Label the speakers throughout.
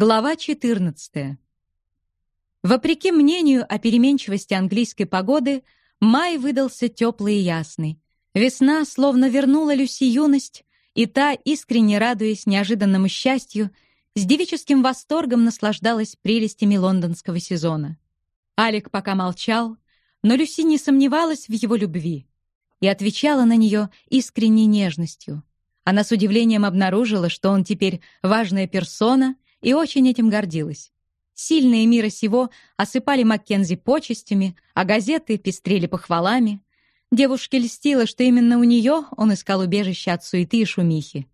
Speaker 1: Глава 14. Вопреки мнению о переменчивости английской погоды, май выдался теплый и ясный. Весна словно вернула Люси юность, и та, искренне радуясь неожиданному счастью, с девическим восторгом наслаждалась прелестями лондонского сезона. Алик пока молчал, но Люси не сомневалась в его любви и отвечала на нее искренней нежностью. Она с удивлением обнаружила, что он теперь важная персона — и очень этим гордилась. Сильные мира сего осыпали Маккензи почестями, а газеты пестрели похвалами. Девушке льстило, что именно у нее он искал убежище от суеты и шумихи.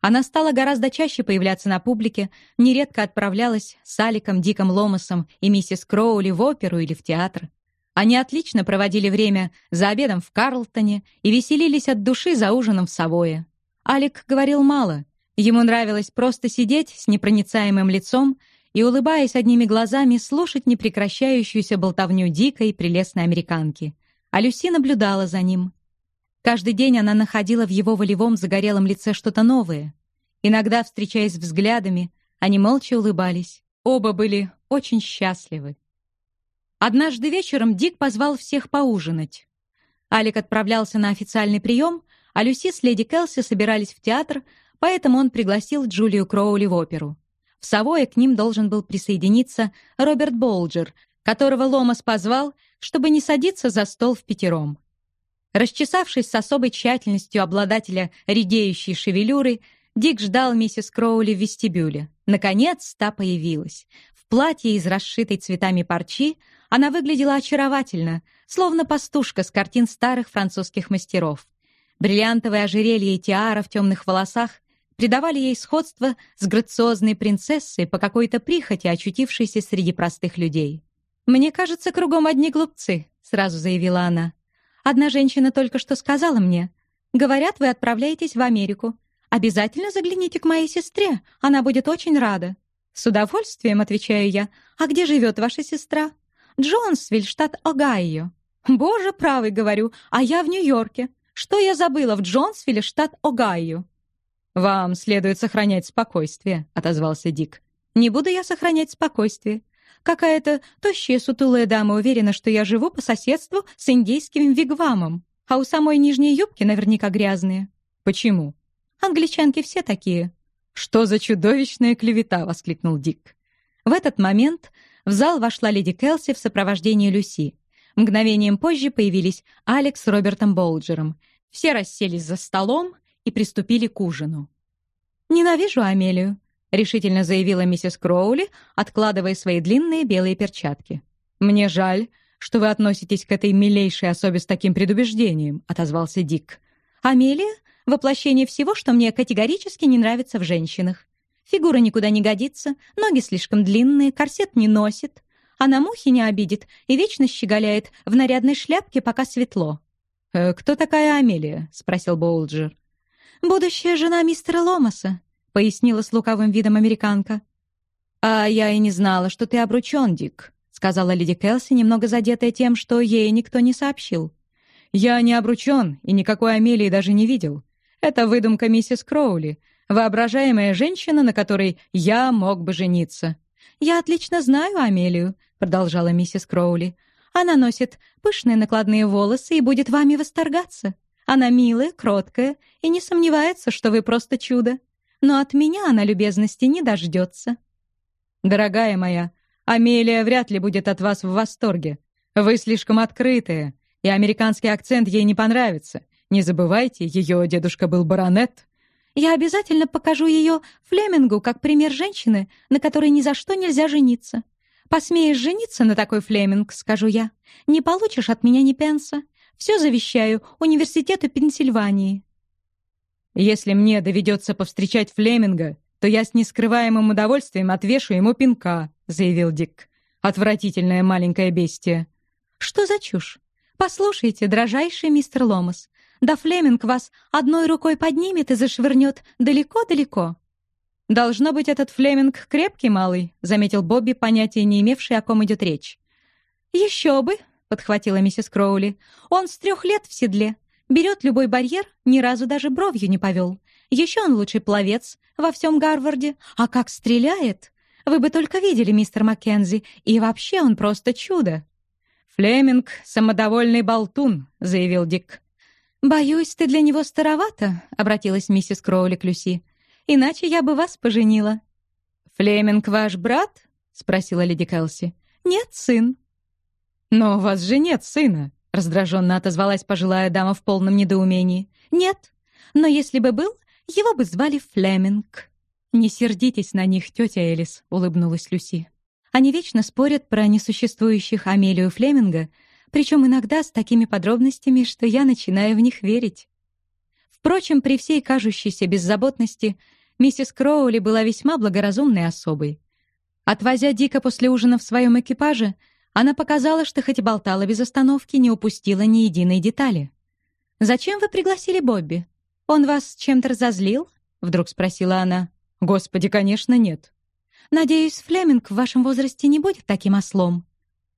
Speaker 1: Она стала гораздо чаще появляться на публике, нередко отправлялась с Аликом, Диком Ломасом и миссис Кроули в оперу или в театр. Они отлично проводили время за обедом в Карлтоне и веселились от души за ужином в Савое. Алик говорил мало, Ему нравилось просто сидеть с непроницаемым лицом и, улыбаясь одними глазами, слушать непрекращающуюся болтовню дикой прелестной американки. А Люси наблюдала за ним. Каждый день она находила в его волевом загорелом лице что-то новое. Иногда, встречаясь взглядами, они молча улыбались. Оба были очень счастливы. Однажды вечером Дик позвал всех поужинать. Алик отправлялся на официальный прием, а Люси с леди Келси собирались в театр, поэтому он пригласил Джулию Кроули в оперу. В Савое к ним должен был присоединиться Роберт Болджер, которого Ломас позвал, чтобы не садиться за стол в пятером. Расчесавшись с особой тщательностью обладателя редеющей шевелюры, Дик ждал миссис Кроули в вестибюле. Наконец, та появилась. В платье из расшитой цветами парчи она выглядела очаровательно, словно пастушка с картин старых французских мастеров. Бриллиантовое ожерелье и тиара в темных волосах придавали ей сходство с грациозной принцессой по какой-то прихоти, очутившейся среди простых людей. «Мне кажется, кругом одни глупцы», — сразу заявила она. «Одна женщина только что сказала мне. Говорят, вы отправляетесь в Америку. Обязательно загляните к моей сестре, она будет очень рада». «С удовольствием», — отвечаю я. «А где живет ваша сестра?» «Джонсвиль, штат Огайо». «Боже правый, — говорю, — а я в Нью-Йорке. Что я забыла в Джонсвилле, штат Огайо?» «Вам следует сохранять спокойствие», — отозвался Дик. «Не буду я сохранять спокойствие. Какая-то тощая сутулая дама уверена, что я живу по соседству с индейским вигвамом, а у самой нижней юбки наверняка грязные». «Почему?» «Англичанки все такие». «Что за чудовищная клевета!» — воскликнул Дик. В этот момент в зал вошла леди Келси в сопровождении Люси. Мгновением позже появились Алекс с Робертом Болджером. Все расселись за столом, и приступили к ужину. «Ненавижу Амелию», — решительно заявила миссис Кроули, откладывая свои длинные белые перчатки. «Мне жаль, что вы относитесь к этой милейшей особе с таким предубеждением», — отозвался Дик. «Амелия — воплощение всего, что мне категорически не нравится в женщинах. Фигура никуда не годится, ноги слишком длинные, корсет не носит. Она мухи не обидит и вечно щеголяет в нарядной шляпке, пока светло». «Э, «Кто такая Амелия?» — спросил Боулджер. «Будущая жена мистера Ломаса», — пояснила с лукавым видом американка. «А я и не знала, что ты обручен, Дик», — сказала леди Келси, немного задетая тем, что ей никто не сообщил. «Я не обручен и никакой Амелии даже не видел. Это выдумка миссис Кроули, воображаемая женщина, на которой я мог бы жениться». «Я отлично знаю Амелию», — продолжала миссис Кроули. «Она носит пышные накладные волосы и будет вами восторгаться. Она милая, кроткая и не сомневается, что вы просто чудо. Но от меня она любезности не дождется. Дорогая моя, Амелия вряд ли будет от вас в восторге. Вы слишком открытая, и американский акцент ей не понравится. Не забывайте, ее дедушка был баронет. Я обязательно покажу ее Флемингу как пример женщины, на которой ни за что нельзя жениться. Посмеешь жениться на такой Флеминг, скажу я, не получишь от меня ни пенса. Все завещаю университету Пенсильвании». «Если мне доведется повстречать Флеминга, то я с нескрываемым удовольствием отвешу ему пинка», — заявил Дик. «Отвратительное маленькое бестие». «Что за чушь? Послушайте, дрожайший мистер Ломас, да Флеминг вас одной рукой поднимет и зашвырнет далеко-далеко». «Должно быть, этот Флеминг крепкий малый», — заметил Бобби, понятия не имевший, о ком идет речь. «Еще бы», — подхватила миссис Кроули. «Он с трех лет в седле. Берет любой барьер, ни разу даже бровью не повел. Еще он лучший пловец во всем Гарварде. А как стреляет! Вы бы только видели, мистер Маккензи, и вообще он просто чудо!»
Speaker 2: «Флеминг — самодовольный болтун», — заявил Дик.
Speaker 1: «Боюсь, ты для него старовата», — обратилась миссис Кроули к Люси. «Иначе я бы вас поженила».
Speaker 2: «Флеминг ваш брат?» — спросила леди Келси.
Speaker 1: «Нет, сын».
Speaker 2: «Но у вас же нет сына», — раздраженно отозвалась пожилая дама в полном недоумении.
Speaker 1: «Нет, но если бы был, его бы звали Флеминг».
Speaker 2: «Не сердитесь на них, тетя Элис», — улыбнулась Люси.
Speaker 1: «Они вечно спорят про несуществующих Амелию Флеминга, причем иногда с такими подробностями, что я начинаю в них верить. Впрочем, при всей кажущейся беззаботности, миссис Кроули была весьма благоразумной особой. Отвозя Дика после ужина в своем экипаже, она показала, что хоть и болтала без остановки, не упустила ни единой детали. «Зачем вы пригласили Бобби? Он вас чем-то разозлил?» — вдруг спросила она.
Speaker 2: «Господи, конечно, нет».
Speaker 1: «Надеюсь, Флеминг в вашем возрасте не будет таким ослом».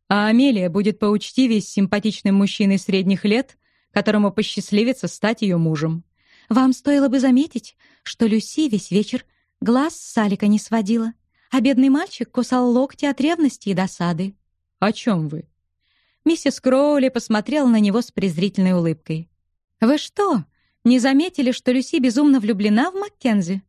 Speaker 2: А Амелия будет поучтивее с симпатичным мужчиной средних лет, которому посчастливится стать ее мужем.
Speaker 1: Вам стоило бы заметить, что Люси весь вечер глаз с Алика не сводила, а бедный мальчик кусал локти от ревности и досады.
Speaker 2: «О чем вы?»
Speaker 1: Миссис Кроули посмотрела на него с презрительной улыбкой. «Вы что, не заметили, что Люси безумно влюблена в Маккензи?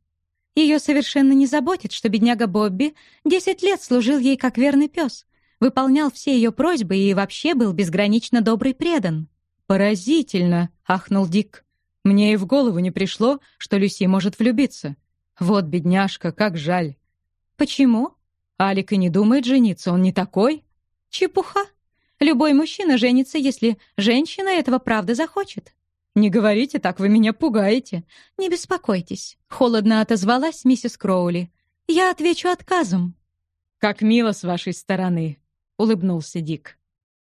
Speaker 1: Ее совершенно не заботит, что бедняга Бобби десять лет служил ей как верный пес, выполнял все ее просьбы и вообще был безгранично добрый предан.
Speaker 2: «Поразительно!» — ахнул Дик. «Мне и в голову не пришло, что Люси может влюбиться. Вот бедняжка, как жаль!»
Speaker 1: «Почему?»
Speaker 2: «Алик и не думает жениться, он не такой?»
Speaker 1: «Чепуха! Любой мужчина женится, если женщина этого правда захочет».
Speaker 2: «Не говорите так, вы меня пугаете».
Speaker 1: «Не беспокойтесь», — холодно отозвалась миссис Кроули. «Я отвечу отказом».
Speaker 2: «Как мило с вашей стороны», — улыбнулся Дик.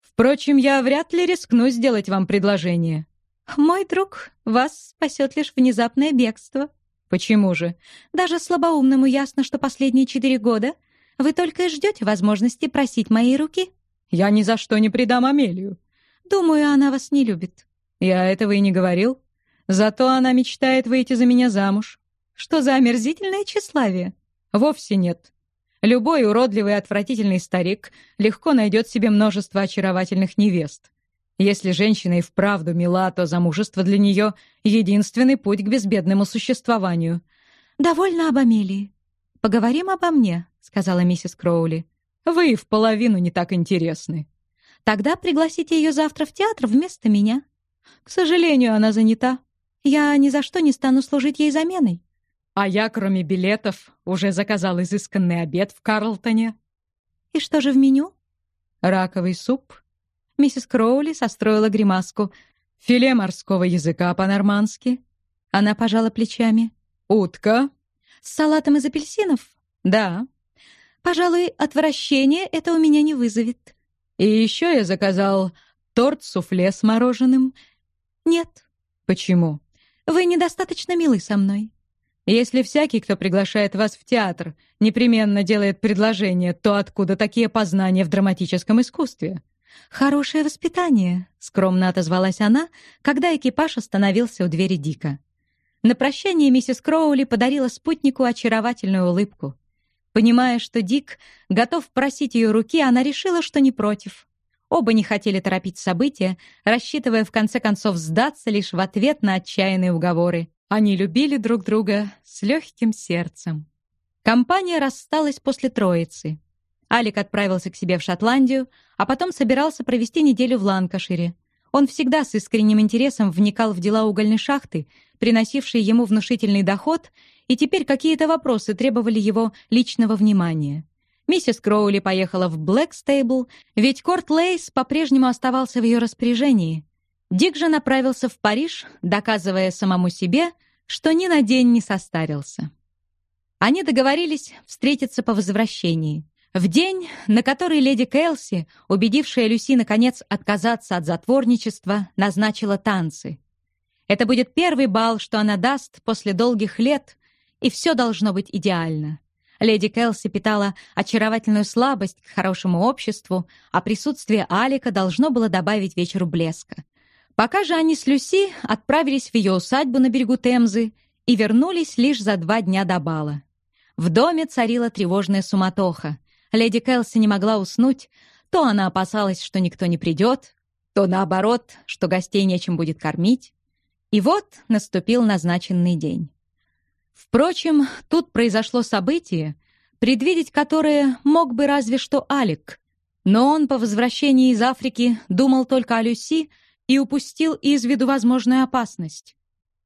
Speaker 2: «Впрочем, я вряд ли рискну сделать вам предложение».
Speaker 1: «Мой друг, вас спасет лишь внезапное бегство».
Speaker 2: «Почему же?»
Speaker 1: «Даже слабоумному ясно, что последние четыре года вы только и ждете возможности просить моей руки».
Speaker 2: «Я ни за что не предам Амелию».
Speaker 1: «Думаю, она вас не любит».
Speaker 2: «Я этого и не говорил. Зато она мечтает выйти за меня замуж».
Speaker 1: «Что за омерзительное тщеславие?»
Speaker 2: «Вовсе нет. Любой уродливый и отвратительный старик легко найдет себе множество очаровательных невест. Если женщина и вправду мила, то замужество для нее — единственный путь к безбедному существованию.
Speaker 1: «Довольно об Амелии. Поговорим обо мне», — сказала миссис Кроули.
Speaker 2: «Вы в половину не так интересны».
Speaker 1: «Тогда пригласите ее завтра в театр вместо меня».
Speaker 2: «К сожалению, она занята».
Speaker 1: «Я ни за что не стану служить ей заменой».
Speaker 2: А я, кроме билетов, уже заказал изысканный обед в Карлтоне.
Speaker 1: И что же в меню?
Speaker 2: Раковый суп.
Speaker 1: Миссис Кроули состроила гримаску.
Speaker 2: Филе морского языка по-нормански.
Speaker 1: Она пожала плечами.
Speaker 2: Утка.
Speaker 1: С салатом из апельсинов?
Speaker 2: Да.
Speaker 1: Пожалуй, отвращение это у меня не вызовет.
Speaker 2: И еще я заказал торт-суфле с мороженым.
Speaker 1: Нет.
Speaker 2: Почему?
Speaker 1: Вы недостаточно милы со мной.
Speaker 2: Если всякий, кто приглашает вас в театр, непременно делает предложение, то откуда такие познания в драматическом искусстве?
Speaker 1: «Хорошее воспитание», — скромно отозвалась она, когда экипаж остановился у двери Дика. На прощание миссис Кроули подарила спутнику очаровательную улыбку. Понимая, что Дик готов просить ее руки, она решила, что не против. Оба не хотели торопить события, рассчитывая в конце концов сдаться лишь в ответ на отчаянные уговоры. Они любили друг друга с легким сердцем. Компания рассталась после Троицы. Алик отправился к себе в Шотландию, а потом собирался провести неделю в Ланкашире. Он всегда с искренним интересом вникал в дела угольной шахты, приносившие ему внушительный доход, и теперь какие-то вопросы требовали его личного внимания. Миссис Кроули поехала в Блэкстейбл, ведь Корт Лейс по-прежнему оставался в ее распоряжении. Дик же направился в Париж, доказывая самому себе, что ни на день не состарился. Они договорились встретиться по возвращении. В день, на который леди Кэлси, убедившая Люси наконец отказаться от затворничества, назначила танцы. Это будет первый бал, что она даст после долгих лет, и все должно быть идеально. Леди Кэлси питала очаровательную слабость к хорошему обществу, а присутствие Алика должно было добавить вечеру блеска. Пока же они с Люси отправились в ее усадьбу на берегу Темзы и вернулись лишь за два дня до бала. В доме царила тревожная суматоха. Леди Келси не могла уснуть. То она опасалась, что никто не придет, то наоборот, что гостей нечем будет кормить. И вот наступил назначенный день. Впрочем, тут произошло событие, предвидеть которое мог бы разве что Алик. Но он по возвращении из Африки думал только о Люси и упустил из виду возможную опасность.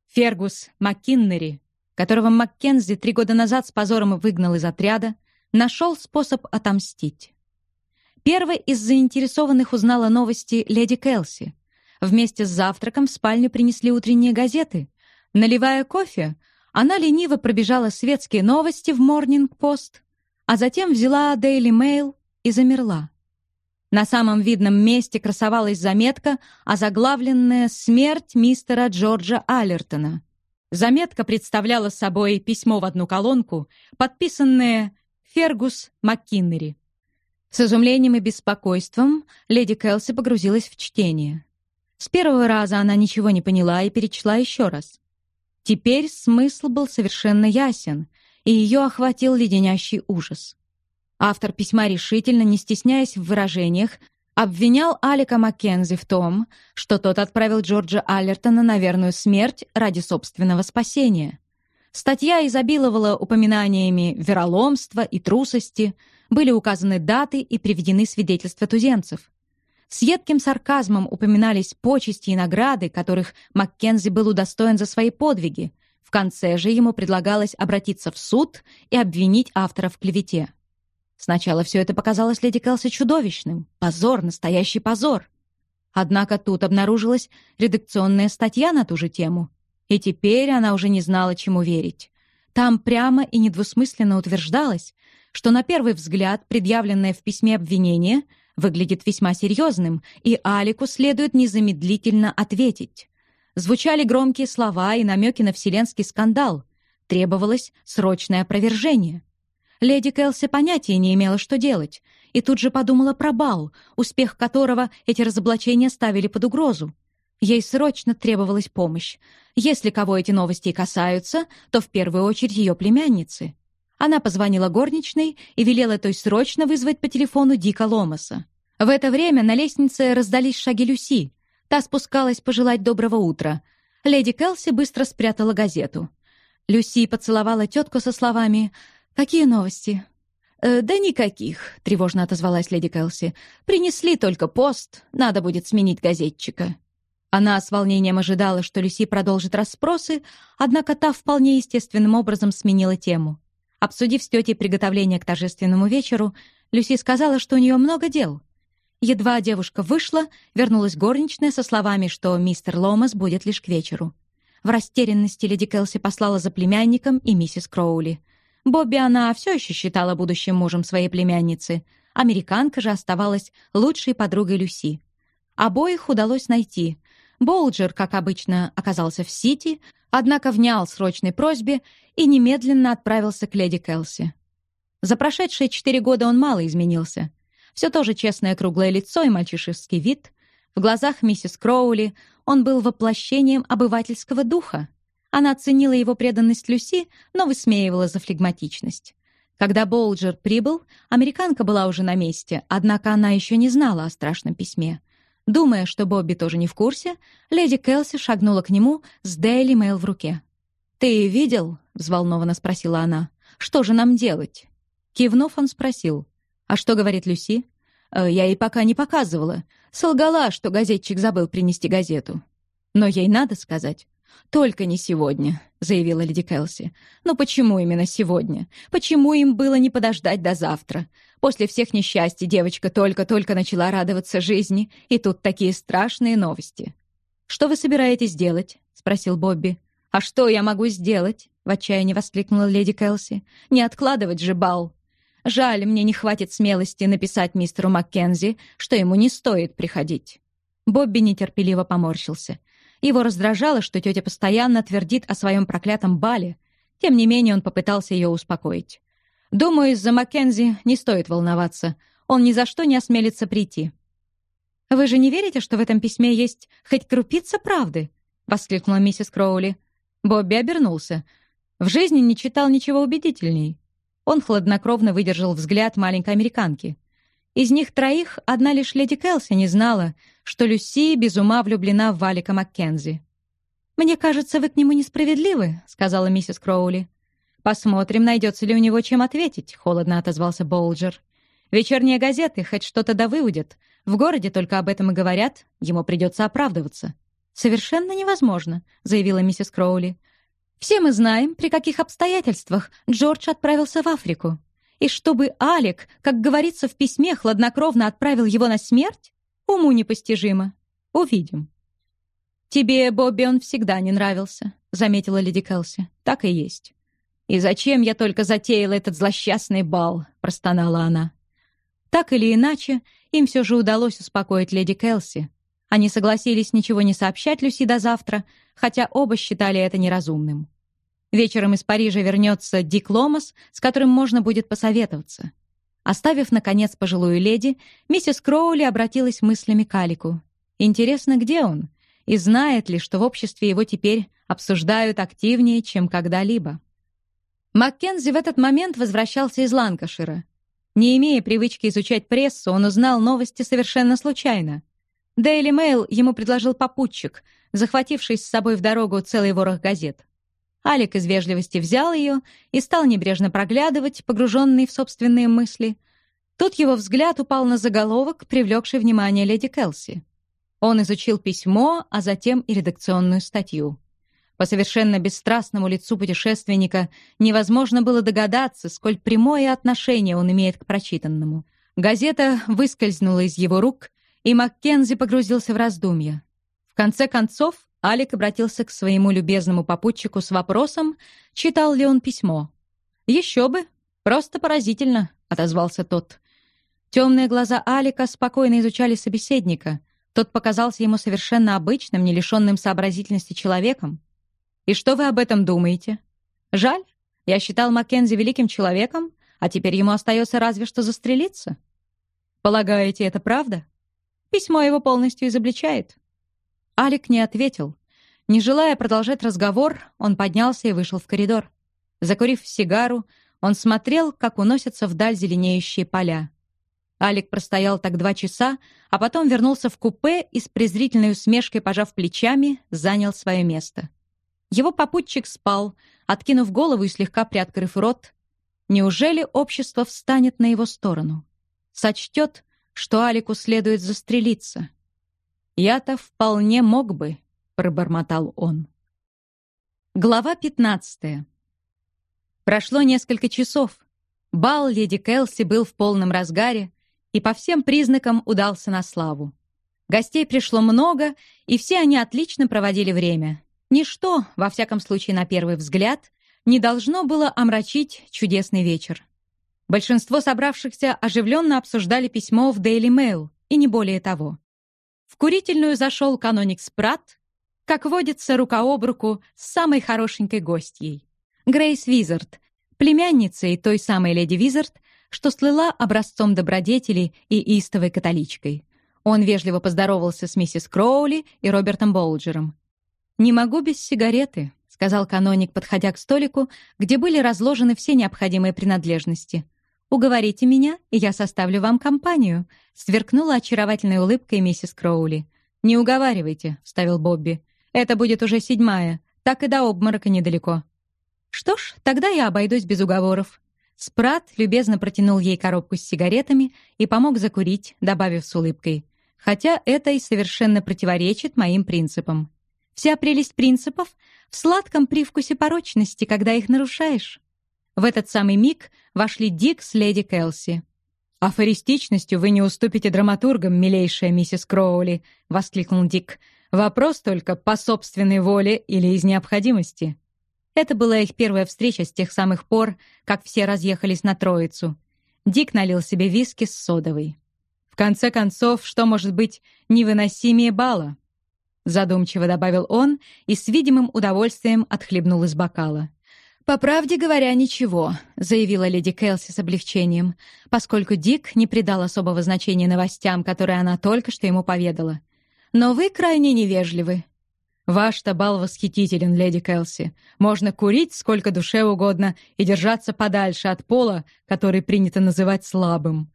Speaker 1: Фергус Маккиннери, которого Маккензи три года назад с позором выгнал из отряда, нашел способ отомстить. Первой из заинтересованных узнала новости леди Келси. Вместе с завтраком в спальню принесли утренние газеты. Наливая кофе, она лениво пробежала светские новости в Morning-Post, а затем взяла Daily Mail и замерла. На самом видном месте красовалась заметка, озаглавленная «Смерть мистера Джорджа Аллертона». Заметка представляла собой письмо в одну колонку, подписанное «Фергус МакКиннери». С изумлением и беспокойством леди Келси погрузилась в чтение. С первого раза она ничего не поняла и перечла еще раз. Теперь смысл был совершенно ясен, и ее охватил леденящий ужас. Автор письма решительно, не стесняясь в выражениях, обвинял Алика Маккензи в том, что тот отправил Джорджа Аллертона на верную смерть ради собственного спасения. Статья изобиловала упоминаниями вероломства и трусости, были указаны даты и приведены свидетельства туземцев. С едким сарказмом упоминались почести и награды, которых Маккензи был удостоен за свои подвиги. В конце же ему предлагалось обратиться в суд и обвинить автора в клевете. Сначала все это показалось леди Келси чудовищным. Позор, настоящий позор. Однако тут обнаружилась редакционная статья на ту же тему. И теперь она уже не знала, чему верить. Там прямо и недвусмысленно утверждалось, что на первый взгляд предъявленное в письме обвинение — выглядит весьма серьезным, и Алику следует незамедлительно ответить. Звучали громкие слова и намеки на вселенский скандал. Требовалось срочное опровержение. Леди Келси понятия не имела, что делать, и тут же подумала про бал, успех которого эти разоблачения ставили под угрозу. Ей срочно требовалась помощь. Если кого эти новости касаются, то в первую очередь ее племянницы. Она позвонила горничной и велела той срочно вызвать по телефону Дика Ломаса. В это время на лестнице раздались шаги Люси. Та спускалась пожелать доброго утра. Леди Келси быстро спрятала газету. Люси поцеловала тетку со словами «Какие новости?» «Э, «Да никаких», — тревожно отозвалась леди Келси. «Принесли только пост, надо будет сменить газетчика». Она с волнением ожидала, что Люси продолжит расспросы, однако та вполне естественным образом сменила тему. Обсудив с тетей приготовление к торжественному вечеру, Люси сказала, что у нее много дел. Едва девушка вышла, вернулась горничная со словами, что мистер Ломас будет лишь к вечеру. В растерянности леди Келси послала за племянником и миссис Кроули. Бобби она все еще считала будущим мужем своей племянницы. Американка же оставалась лучшей подругой Люси. Обоих удалось найти. Болджер, как обычно, оказался в Сити, однако внял срочной просьбе и немедленно отправился к леди Келси. За прошедшие четыре года он мало изменился. Все то же честное круглое лицо и мальчишеский вид. В глазах миссис Кроули он был воплощением обывательского духа. Она оценила его преданность Люси, но высмеивала за флегматичность. Когда Болджер прибыл, американка была уже на месте, однако она еще не знала о страшном письме. Думая, что Бобби тоже не в курсе, леди Келси шагнула к нему с Daily Mail в руке. «Ты видел?» — взволнованно спросила она. «Что же нам делать?» Кивнув, он спросил. «А что говорит Люси?» «Э, «Я ей пока не показывала. Солгала, что газетчик забыл принести газету. Но ей надо сказать. «Только не сегодня», — заявила леди Келси. «Но почему именно сегодня? Почему им было не подождать до завтра? После всех несчастий девочка только-только начала радоваться жизни, и тут такие страшные новости». «Что вы собираетесь делать?» — спросил Бобби. «А что я могу сделать?» — в отчаянии воскликнула леди Келси. «Не откладывать же бал. Жаль, мне не хватит смелости написать мистеру Маккензи, что ему не стоит приходить». Бобби нетерпеливо поморщился. Его раздражало, что тетя постоянно твердит о своем проклятом бале. Тем не менее он попытался ее успокоить. «Думаю, из-за Маккензи не стоит волноваться. Он ни за что не осмелится прийти». «Вы же не верите, что в этом письме есть хоть крупица правды?» — воскликнула миссис Кроули. Бобби обернулся. В жизни не читал ничего убедительней. Он хладнокровно выдержал взгляд маленькой американки. Из них троих одна лишь леди Келси не знала, что Люси без ума влюблена в Валика Маккензи. «Мне кажется, вы к нему несправедливы», — сказала миссис Кроули. «Посмотрим, найдется ли у него чем ответить», — холодно отозвался Болджер. «Вечерние газеты хоть что-то да выудят. В городе только об этом и говорят, ему придется оправдываться». «Совершенно невозможно», — заявила миссис Кроули. Все мы знаем, при каких обстоятельствах Джордж отправился в Африку. И чтобы Алек, как говорится в письме, хладнокровно отправил его на смерть, уму непостижимо. Увидим. «Тебе, Бобби, он всегда не нравился», — заметила леди Келси. «Так и есть». «И зачем я только затеяла этот злосчастный бал?» — простонала она. Так или иначе, им все же удалось успокоить леди Келси. Они согласились ничего не сообщать Люси до завтра, хотя оба считали это неразумным. Вечером из Парижа вернется Дик Ломас, с которым можно будет посоветоваться. Оставив, наконец, пожилую леди, миссис Кроули обратилась мыслями к Алику. Интересно, где он? И знает ли, что в обществе его теперь обсуждают активнее, чем когда-либо? Маккензи в этот момент возвращался из Ланкашира. Не имея привычки изучать прессу, он узнал новости совершенно случайно. Daily Mail ему предложил попутчик, захвативший с собой в дорогу целый ворох газет. Алик из вежливости взял ее и стал небрежно проглядывать, погруженный в собственные мысли. Тут его взгляд упал на заголовок, привлекший внимание леди Келси. Он изучил письмо, а затем и редакционную статью. По совершенно бесстрастному лицу путешественника невозможно было догадаться, сколь прямое отношение он имеет к прочитанному. Газета выскользнула из его рук, и Маккензи погрузился в раздумья. В конце концов, Алик обратился к своему любезному попутчику с вопросом, читал ли он письмо. «Еще бы! Просто поразительно!» — отозвался тот. Темные глаза Алика спокойно изучали собеседника. Тот показался ему совершенно обычным, не лишенным сообразительности человеком. «И что вы об этом думаете?» «Жаль. Я считал Маккензи великим человеком, а теперь ему остается разве что застрелиться». «Полагаете, это правда?» Письмо его полностью изобличает. Алик не ответил. Не желая продолжать разговор, он поднялся и вышел в коридор. Закурив сигару, он смотрел, как уносятся вдаль зеленеющие поля. Алик простоял так два часа, а потом вернулся в купе и с презрительной усмешкой, пожав плечами, занял свое место. Его попутчик спал, откинув голову и слегка приоткрыв рот. Неужели общество встанет на его сторону? Сочтет, что Алику следует застрелиться? «Я-то вполне мог бы», — пробормотал он. Глава 15. Прошло несколько часов. Бал леди Келси был в полном разгаре и по всем признакам удался на славу. Гостей пришло много, и все они отлично проводили время. Ничто, во всяком случае на первый взгляд, не должно было омрачить чудесный вечер. Большинство собравшихся оживленно обсуждали письмо в Daily Mail, и не более того. В курительную зашел каноник Спрат, как водится рука об руку с самой хорошенькой гостьей. Грейс Визард, племянницей той самой леди Визард, что слыла образцом добродетели и истовой католичкой. Он вежливо поздоровался с миссис Кроули и Робертом Болджером. «Не могу без сигареты», — сказал каноник, подходя к столику, где были разложены все необходимые принадлежности — «Уговорите меня, и я составлю вам компанию», — сверкнула очаровательной улыбкой миссис Кроули. «Не уговаривайте», — вставил Бобби. «Это будет уже седьмая, так и до обморока недалеко». «Что ж, тогда я обойдусь без уговоров». Спрат любезно протянул ей коробку с сигаретами и помог закурить, добавив с улыбкой. «Хотя это и совершенно противоречит моим принципам. Вся прелесть принципов в сладком привкусе порочности, когда их нарушаешь». В этот самый миг вошли Дик с леди Келси. «Афористичностью вы не уступите драматургам, милейшая миссис Кроули», — воскликнул Дик. «Вопрос только, по собственной воле или из необходимости». Это была их первая встреча с тех самых пор, как все разъехались на Троицу. Дик налил себе виски с содовой. «В конце концов, что может быть невыносимее бала?» Задумчиво добавил он и с видимым удовольствием отхлебнул из бокала. «По правде говоря, ничего», — заявила леди Келси с облегчением, поскольку Дик не придал особого значения новостям, которые она только что ему поведала. «Но вы крайне невежливы».
Speaker 2: «Ваш-то бал восхитителен, леди Келси. Можно курить сколько душе угодно и держаться подальше от пола, который принято называть слабым».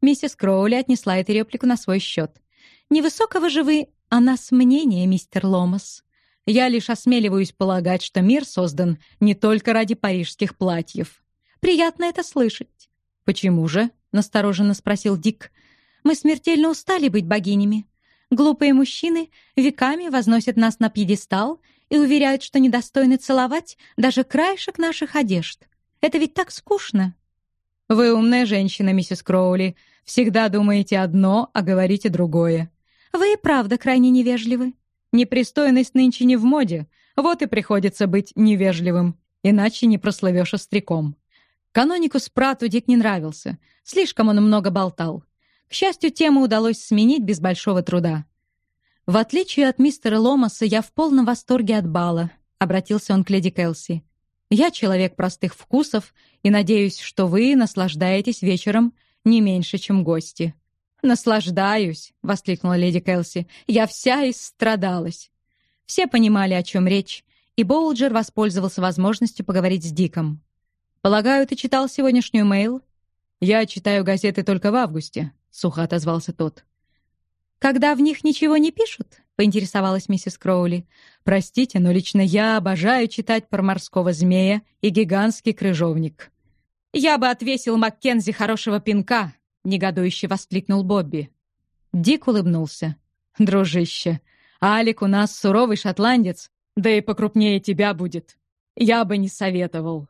Speaker 1: Миссис Кроули отнесла эту реплику на свой счет. «Невысокого же вы о нас мнения, мистер Ломас. Я лишь осмеливаюсь полагать, что мир создан не только ради парижских платьев. Приятно это слышать».
Speaker 2: «Почему же?» — настороженно спросил Дик.
Speaker 1: «Мы смертельно устали быть богинями. Глупые мужчины веками возносят нас на пьедестал и уверяют, что недостойны целовать даже краешек наших одежд. Это ведь так скучно».
Speaker 2: «Вы умная женщина, миссис Кроули. Всегда думаете одно, а говорите другое».
Speaker 1: «Вы и правда крайне невежливы».
Speaker 2: «Непристойность нынче не в моде. Вот и приходится быть невежливым, иначе не прославишь остряком». Канонику Спрату Дик не нравился. Слишком он много болтал. К счастью, тему удалось сменить без большого труда. «В отличие от мистера Ломаса, я в полном восторге от бала», — обратился он к леди Келси. «Я человек простых вкусов и надеюсь, что вы наслаждаетесь вечером не меньше, чем гости». «Наслаждаюсь», — воскликнула леди Келси. «Я вся истрадалась». Все понимали, о чем речь, и Боулджер воспользовался возможностью поговорить с Диком. «Полагаю, ты читал сегодняшнюю мейл?» «Я читаю газеты только в августе», — сухо отозвался тот.
Speaker 1: «Когда в них ничего не пишут?» — поинтересовалась миссис Кроули.
Speaker 2: «Простите, но лично я обожаю читать про морского змея и гигантский крыжовник».
Speaker 1: «Я бы отвесил Маккензи хорошего пинка», — негодующе воскликнул Бобби.
Speaker 2: Дик улыбнулся. «Дружище, Алик у нас суровый шотландец, да и покрупнее тебя будет. Я бы не советовал».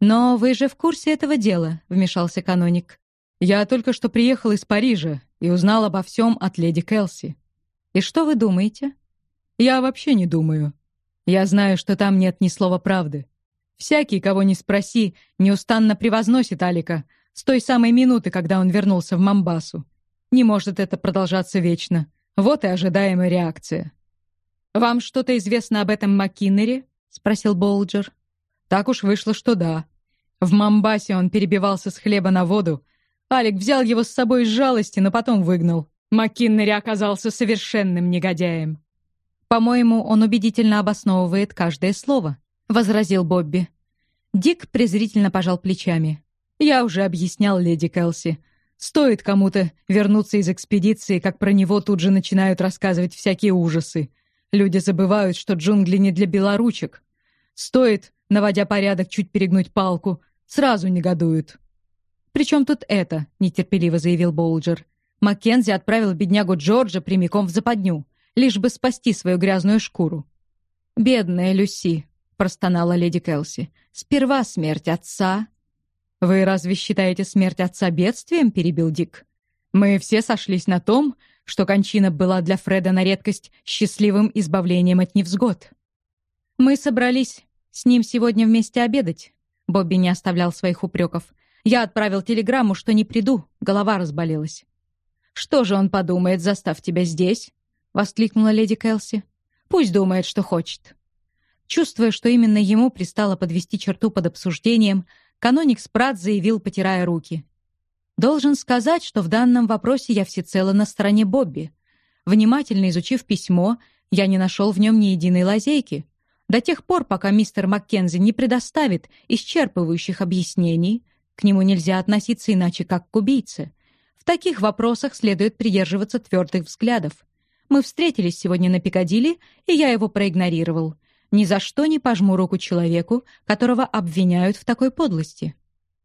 Speaker 1: «Но вы же в курсе этого дела», — вмешался каноник.
Speaker 2: «Я только что приехал из Парижа и узнал обо всем от леди Келси».
Speaker 1: «И что вы думаете?»
Speaker 2: «Я вообще не думаю. Я знаю, что там нет ни слова правды. Всякий, кого не спроси, неустанно превозносит Алика с той самой минуты, когда он вернулся в Мамбасу. Не может это продолжаться вечно. Вот и ожидаемая реакция».
Speaker 1: «Вам что-то известно об этом Маккиннере?» — спросил Болджер.
Speaker 2: Так уж вышло, что да. В Мамбасе он перебивался с хлеба на воду. Алик взял его с собой из жалости, но потом выгнал. Маккиннери оказался совершенным негодяем.
Speaker 1: «По-моему, он убедительно обосновывает каждое слово», — возразил Бобби. Дик презрительно пожал плечами.
Speaker 2: «Я уже объяснял леди Келси. Стоит кому-то вернуться из экспедиции, как про него тут же начинают рассказывать всякие ужасы. Люди забывают, что джунгли не для белоручек. Стоит наводя порядок, чуть перегнуть палку, сразу негодуют. «Причем тут это?» — нетерпеливо заявил Болджер. Маккензи отправил беднягу Джорджа прямиком в западню, лишь бы спасти свою грязную шкуру.
Speaker 1: «Бедная Люси», — простонала леди Келси. «Сперва смерть отца».
Speaker 2: «Вы разве считаете смерть отца бедствием?» — перебил Дик. «Мы все сошлись на том, что кончина была для Фреда на редкость счастливым избавлением от невзгод».
Speaker 1: «Мы собрались с ним сегодня вместе обедать. Бобби не оставлял своих упреков. Я отправил телеграмму, что не приду, голова разболелась. «Что же он подумает, застав тебя здесь?» — воскликнула леди Келси. «Пусть думает, что хочет». Чувствуя, что именно ему пристало подвести черту под обсуждением, каноник Спрат заявил, потирая руки. «Должен сказать, что в данном вопросе я всецело на стороне Бобби. Внимательно изучив письмо, я не нашел в нем ни единой лазейки. До тех пор, пока мистер Маккензи не предоставит исчерпывающих объяснений, к нему нельзя относиться иначе, как к убийце. В таких вопросах следует придерживаться твердых взглядов. Мы встретились сегодня на Пикадилли, и я его проигнорировал. Ни за что не пожму руку человеку, которого обвиняют в такой подлости.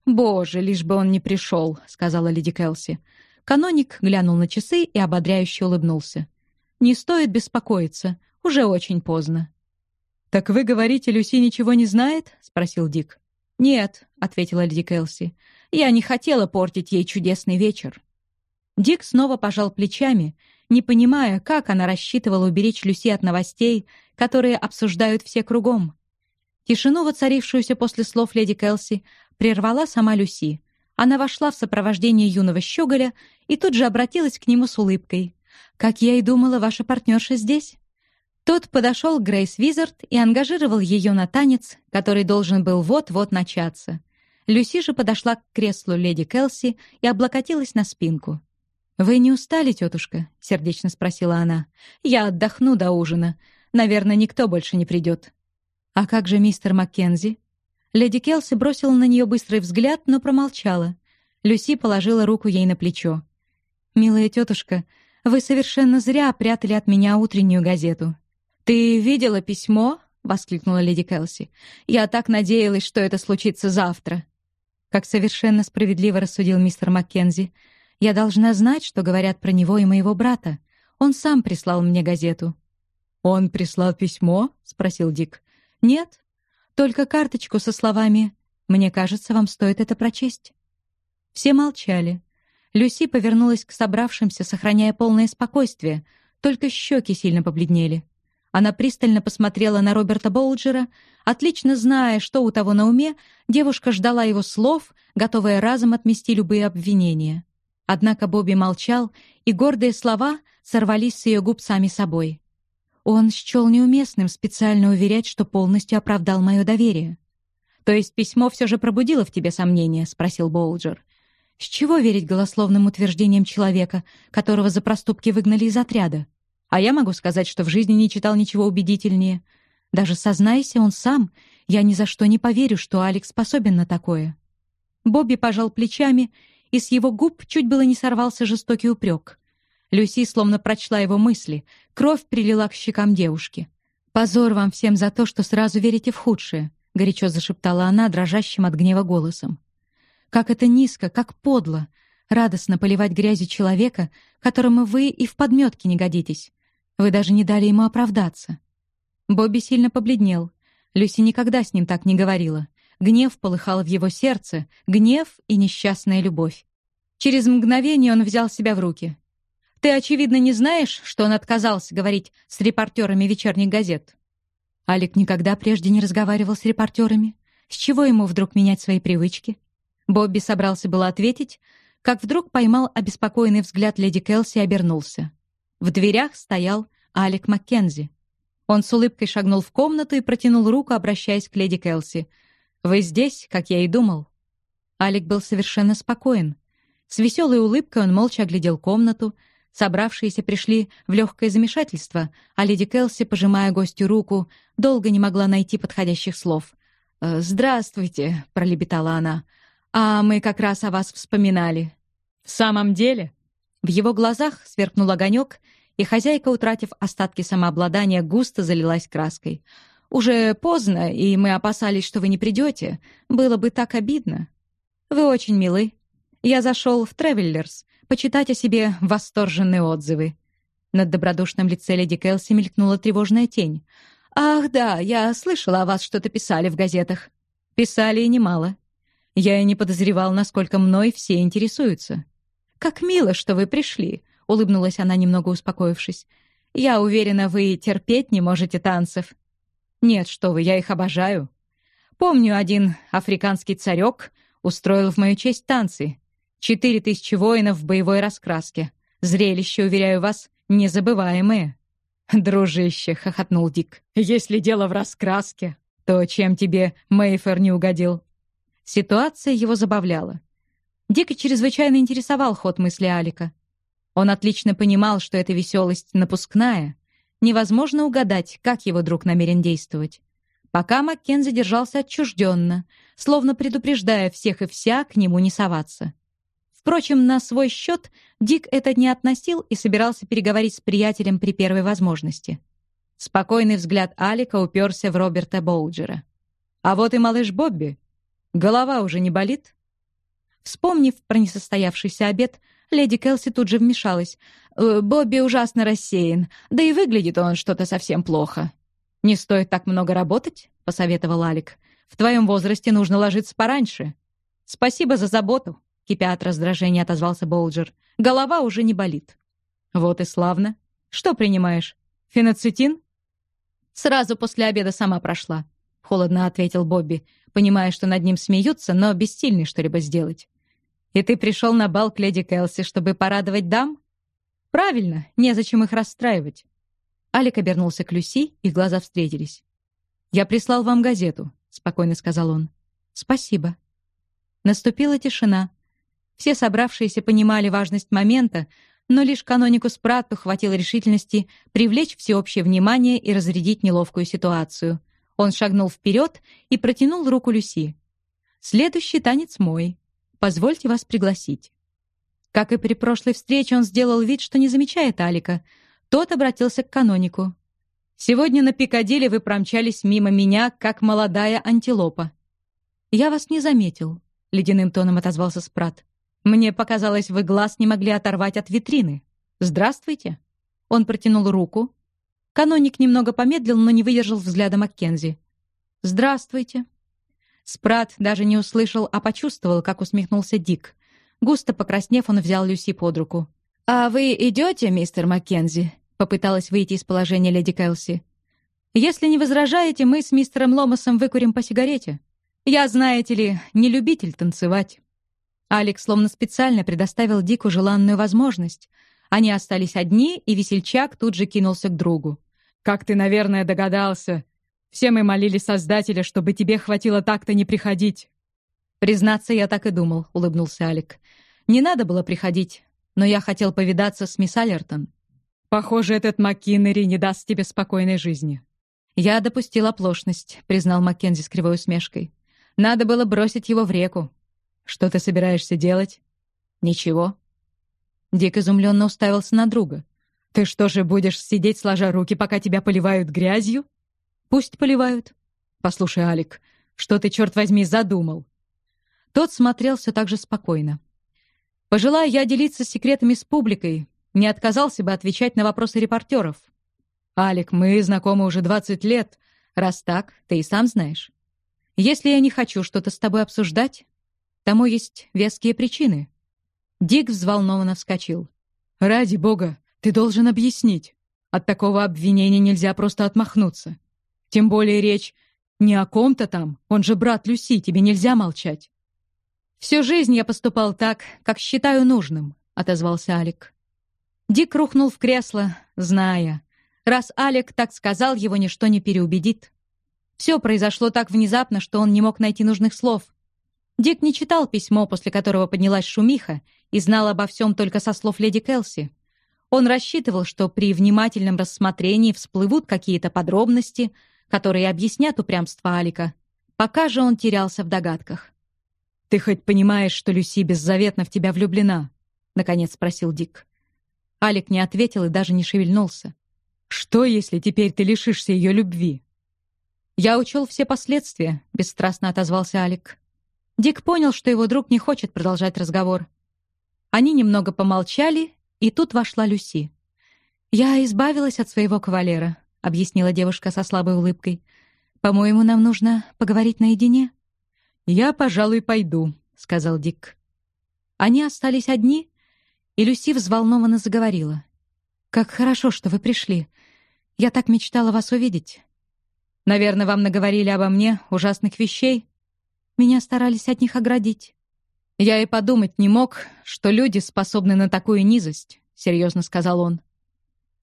Speaker 1: «Боже, лишь бы он не пришел», — сказала леди Келси. Каноник глянул на часы и ободряюще улыбнулся. «Не стоит беспокоиться, уже очень поздно.
Speaker 2: «Так вы говорите, Люси ничего не знает?» — спросил Дик.
Speaker 1: «Нет», — ответила леди Келси. «Я не хотела портить ей чудесный вечер». Дик снова пожал плечами, не понимая, как она рассчитывала уберечь Люси от новостей, которые обсуждают все кругом. Тишину, воцарившуюся после слов леди Келси, прервала сама Люси. Она вошла в сопровождение юного щеголя и тут же обратилась к нему с улыбкой. «Как я и думала, ваша партнерша здесь?» Тот подошел к Грейс Визард и ангажировал ее на танец, который должен был вот-вот начаться. Люси же подошла к креслу леди Келси и облокотилась на спинку. «Вы не устали, тетушка?» — сердечно спросила она. «Я отдохну до ужина. Наверное, никто больше не придет. А как же мистер Маккензи? Леди Келси бросила на нее быстрый взгляд, но промолчала. Люси положила руку ей на плечо. «Милая тетушка, вы совершенно зря прятали от меня утреннюю газету». «Ты видела письмо?» — воскликнула леди Келси. «Я так надеялась, что это случится завтра». Как совершенно справедливо рассудил мистер Маккензи, я должна знать, что говорят про него и моего брата. Он сам прислал мне газету.
Speaker 2: «Он прислал письмо?» — спросил Дик.
Speaker 1: «Нет, только карточку со словами «Мне кажется, вам стоит это прочесть». Все молчали. Люси повернулась к собравшимся, сохраняя полное спокойствие, только щеки сильно побледнели. Она пристально посмотрела на Роберта Болджера, отлично зная, что у того на уме, девушка ждала его слов, готовая разом отмести любые обвинения. Однако Бобби молчал, и гордые слова сорвались с ее губ сами собой. Он счел неуместным специально уверять, что полностью оправдал мое доверие. «То есть письмо все же пробудило в тебе сомнения?» — спросил Болджер. «С чего верить голословным утверждениям человека, которого за проступки выгнали из отряда? А я могу сказать, что в жизни не читал ничего убедительнее. Даже сознайся он сам, я ни за что не поверю, что Алекс способен на такое». Бобби пожал плечами, и с его губ чуть было не сорвался жестокий упрек. Люси словно прочла его мысли. Кровь прилила к щекам девушки. «Позор вам всем за то, что сразу верите в худшее», — горячо зашептала она, дрожащим от гнева голосом. «Как это низко, как подло! Радостно поливать грязью человека, которому вы и в подметке не годитесь. Вы даже не дали ему оправдаться». Бобби сильно побледнел. Люси никогда с ним так не говорила. Гнев полыхал в его сердце, гнев и несчастная любовь. Через мгновение он взял себя в руки. Ты, очевидно, не знаешь, что он отказался говорить с репортерами вечерних газет. Алик никогда прежде не разговаривал с репортерами. С чего ему вдруг менять свои привычки? Бобби собрался было ответить, как вдруг поймал обеспокоенный взгляд леди Келси и обернулся. В дверях стоял Алик Маккензи. Он с улыбкой шагнул в комнату и протянул руку, обращаясь к леди Келси. «Вы здесь, как я и думал». Алик был совершенно спокоен. С веселой улыбкой он молча оглядел комнату, Собравшиеся пришли в легкое замешательство, а леди Келси, пожимая гостю руку, долго не могла найти подходящих слов. «Э, «Здравствуйте», — пролепетала она. «А мы как раз о вас вспоминали».
Speaker 2: «В самом деле?»
Speaker 1: В его глазах сверкнул огонек, и хозяйка, утратив остатки самообладания, густо залилась краской. «Уже поздно, и мы опасались, что вы не придете. Было бы так обидно. Вы очень милы. Я зашел в Тревеллерс почитать о себе восторженные отзывы. Над добродушным лице леди Келси мелькнула тревожная тень. «Ах, да, я слышала о вас, что-то писали в газетах». «Писали и немало. Я и не подозревал, насколько мной все интересуются». «Как мило, что вы пришли», — улыбнулась она, немного успокоившись. «Я уверена, вы терпеть не можете танцев». «Нет, что вы, я их обожаю. Помню, один африканский царек устроил в мою честь танцы. Четыре тысячи воинов в боевой раскраске. Зрелище, уверяю вас, незабываемое». «Дружище», — хохотнул Дик, — «если дело в раскраске, то чем тебе Мейфер не угодил?» Ситуация его забавляла. Дика чрезвычайно интересовал ход мысли Алика. Он отлично понимал, что эта веселость напускная. Невозможно угадать, как его друг намерен действовать. Пока Маккензи держался отчужденно, словно предупреждая всех и вся к нему не соваться. Впрочем, на свой счет Дик это не относил и собирался переговорить с приятелем при первой возможности. Спокойный взгляд Алика уперся в Роберта Боуджера. «А вот и малыш Бобби. Голова уже не болит?» Вспомнив про несостоявшийся обед, леди Келси тут же вмешалась. «Э, «Бобби ужасно рассеян, да и выглядит он что-то совсем плохо». «Не стоит так много работать», — посоветовал Алик. «В твоем возрасте нужно ложиться пораньше. Спасибо за заботу». Кипя от раздражения, отозвался Болджер. «Голова уже не болит». «Вот и славно. Что принимаешь? Феноцетин?» «Сразу после обеда сама прошла», — холодно ответил Бобби, понимая, что над ним смеются, но бессильный что-либо сделать. «И ты пришел на бал к леди Келси, чтобы порадовать дам?» «Правильно, незачем их расстраивать». Алик обернулся к Люси, и глаза встретились. «Я прислал вам газету», — спокойно сказал он. «Спасибо». Наступила тишина. Все собравшиеся понимали важность момента, но лишь канонику Спратту хватило решительности привлечь всеобщее внимание и разрядить неловкую ситуацию. Он шагнул вперед и протянул руку Люси. «Следующий танец мой. Позвольте вас пригласить». Как и при прошлой встрече, он сделал вид, что не замечает Алика. Тот обратился к канонику. «Сегодня на Пикадилли вы промчались мимо меня, как молодая антилопа». «Я вас не заметил», — ледяным тоном отозвался Спрат. «Мне показалось, вы глаз не могли оторвать от витрины. Здравствуйте». Он протянул руку. Каноник немного помедлил, но не выдержал взгляда Маккензи. «Здравствуйте». Спрат даже не услышал, а почувствовал, как усмехнулся Дик. Густо покраснев, он взял Люси под руку. «А вы идете, мистер Маккензи?» — попыталась выйти из положения леди Кэлси. «Если не возражаете, мы с мистером Ломасом выкурим по сигарете. Я, знаете ли, не любитель танцевать». Алекс словно специально предоставил Дику желанную возможность. Они остались одни, и весельчак тут же кинулся к другу.
Speaker 2: «Как ты, наверное, догадался. Все мы молили Создателя, чтобы тебе хватило так-то не приходить».
Speaker 1: «Признаться, я так и думал», — улыбнулся Алик. «Не надо было приходить, но я хотел повидаться с мисс Аллертон».
Speaker 2: «Похоже, этот МакКиннери не даст тебе спокойной жизни».
Speaker 1: «Я допустил оплошность», — признал Маккензи с кривой усмешкой. «Надо было бросить его в реку.
Speaker 2: Что ты собираешься делать?
Speaker 1: Ничего. Дик изумленно уставился на друга.
Speaker 2: Ты что же будешь сидеть сложа руки, пока тебя поливают грязью?
Speaker 1: Пусть поливают.
Speaker 2: Послушай, Алик, что ты, черт возьми, задумал?
Speaker 1: Тот смотрел все так же спокойно. Пожелая я делиться секретами с публикой, не отказался бы отвечать на вопросы репортеров.
Speaker 2: «Алик, мы знакомы уже 20 лет.
Speaker 1: Раз так, ты и сам знаешь. Если я не хочу что-то с тобой обсуждать, Тому есть веские причины. Дик взволнованно вскочил.
Speaker 2: «Ради бога, ты должен объяснить. От такого обвинения нельзя просто отмахнуться. Тем более речь не о ком-то там, он же брат Люси, тебе нельзя молчать».
Speaker 1: «Всю жизнь я поступал так, как считаю нужным», — отозвался Алик. Дик рухнул в кресло, зная. Раз Алик так сказал, его ничто не переубедит. Все произошло так внезапно, что он не мог найти нужных слов. Дик не читал письмо, после которого поднялась шумиха, и знал обо всем только со слов леди Келси. Он рассчитывал, что при внимательном рассмотрении всплывут какие-то подробности, которые объяснят упрямство Алика. Пока же он терялся в догадках.
Speaker 2: «Ты хоть понимаешь, что Люси беззаветно в тебя влюблена?» — наконец спросил Дик.
Speaker 1: Алик не ответил и даже не шевельнулся.
Speaker 2: «Что, если теперь ты лишишься ее любви?»
Speaker 1: «Я учел все последствия», — бесстрастно отозвался Алик. Дик понял, что его друг не хочет продолжать разговор. Они немного помолчали, и тут вошла Люси. «Я избавилась от своего кавалера», — объяснила девушка со слабой улыбкой. «По-моему, нам нужно поговорить наедине».
Speaker 2: «Я, пожалуй, пойду», — сказал Дик.
Speaker 1: Они остались одни, и Люси взволнованно заговорила. «Как хорошо, что вы пришли. Я так мечтала вас увидеть. Наверное, вам наговорили обо мне ужасных вещей?» Меня старались от них оградить.
Speaker 2: «Я и подумать не мог, что люди способны на такую низость», — серьезно сказал он.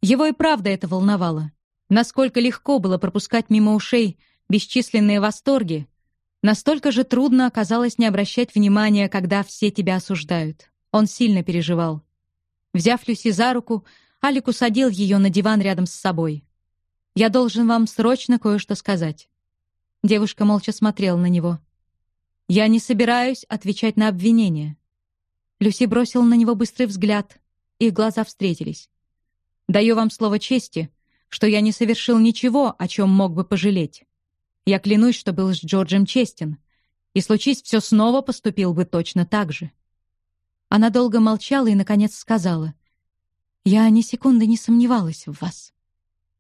Speaker 1: Его и правда это волновало. Насколько легко было пропускать мимо ушей бесчисленные восторги, настолько же трудно оказалось не обращать внимания, когда все тебя осуждают. Он сильно переживал. Взяв Люси за руку, Алик усадил ее на диван рядом с собой. «Я должен вам срочно кое-что сказать». Девушка молча смотрела на него. Я не собираюсь отвечать на обвинения. Люси бросил на него быстрый взгляд. Их глаза встретились. Даю вам слово чести, что я не совершил ничего, о чем мог бы пожалеть. Я клянусь, что был с Джорджем честен, и случись все снова, поступил бы точно так же. Она долго молчала и, наконец, сказала. «Я ни секунды не сомневалась в вас.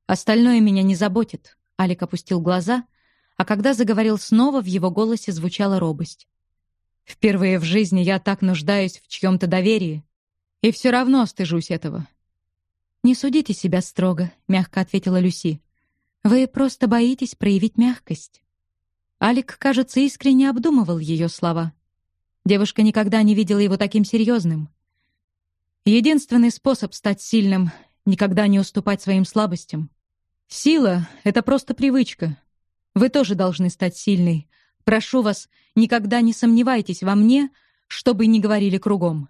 Speaker 1: Остальное меня не заботит». Алик опустил глаза — а когда заговорил снова, в его голосе звучала робость. «Впервые в жизни я так нуждаюсь в чьем-то доверии, и все равно стыжусь этого». «Не судите себя строго», — мягко ответила Люси. «Вы просто боитесь проявить мягкость». Алик, кажется, искренне обдумывал ее слова. Девушка никогда не видела его таким серьезным. Единственный способ стать сильным — никогда не уступать своим слабостям. Сила — это просто привычка, вы тоже должны стать сильной. Прошу вас, никогда не сомневайтесь во мне, что бы ни говорили кругом».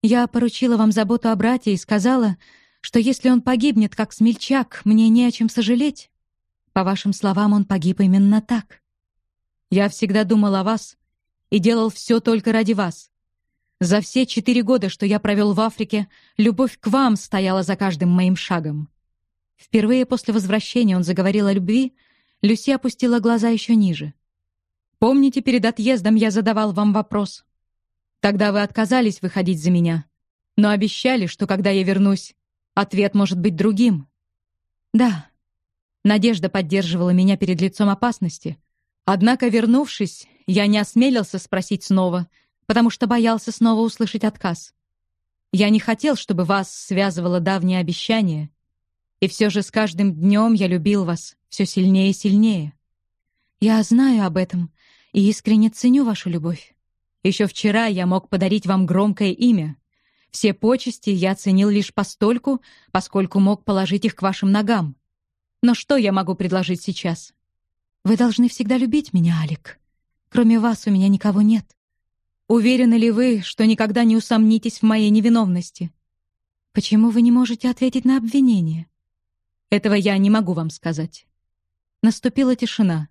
Speaker 1: Я поручила вам заботу о брате и сказала, что если он погибнет как смельчак, мне не о чем сожалеть. По вашим словам, он погиб именно так.
Speaker 2: Я всегда думал о вас и делал все только ради вас. За все четыре года, что я провел в Африке, любовь к вам стояла за каждым моим шагом.
Speaker 1: Впервые после возвращения он заговорил о любви, Люси опустила глаза еще ниже.
Speaker 2: Помните, перед отъездом я задавал вам вопрос? Тогда вы отказались выходить за меня, но обещали, что когда я вернусь, ответ может быть другим.
Speaker 1: Да. Надежда поддерживала меня перед лицом опасности.
Speaker 2: Однако, вернувшись, я не осмелился спросить снова, потому что боялся снова услышать отказ. Я не хотел, чтобы вас связывало давнее обещание, и все же с каждым днем я любил вас все сильнее и сильнее.
Speaker 1: Я знаю об этом и искренне ценю вашу любовь.
Speaker 2: Еще вчера я мог подарить вам громкое имя. Все почести я ценил лишь постольку, поскольку мог положить их к вашим ногам. Но что я могу предложить сейчас?
Speaker 1: Вы должны всегда любить меня, Алик. Кроме вас у меня никого нет.
Speaker 2: Уверены ли вы, что никогда не усомнитесь в моей невиновности?
Speaker 1: Почему вы не можете ответить на обвинение?
Speaker 2: Этого я не могу вам сказать.
Speaker 1: Наступила тишина.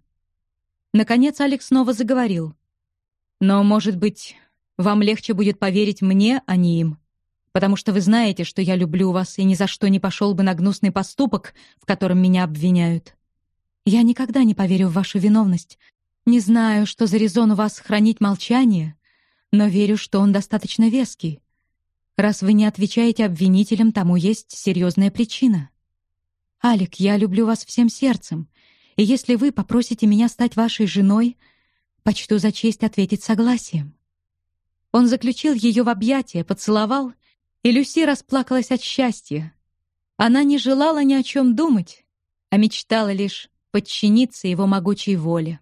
Speaker 2: Наконец Алекс снова заговорил. Но, может быть, вам легче будет поверить мне, а не им. Потому что вы знаете, что я люблю вас и ни за что не пошел бы на гнусный поступок, в котором меня обвиняют.
Speaker 1: Я никогда не поверю в вашу виновность. Не знаю, что за резон у вас хранить молчание, но верю, что он достаточно веский. Раз вы не отвечаете обвинителям, тому есть серьезная причина. Алик, я люблю вас всем сердцем, и если вы попросите меня стать вашей женой, почту за честь ответить согласием».
Speaker 2: Он заключил ее в объятия, поцеловал, и Люси расплакалась от счастья. Она не желала ни о чем думать, а мечтала лишь подчиниться его могучей воле.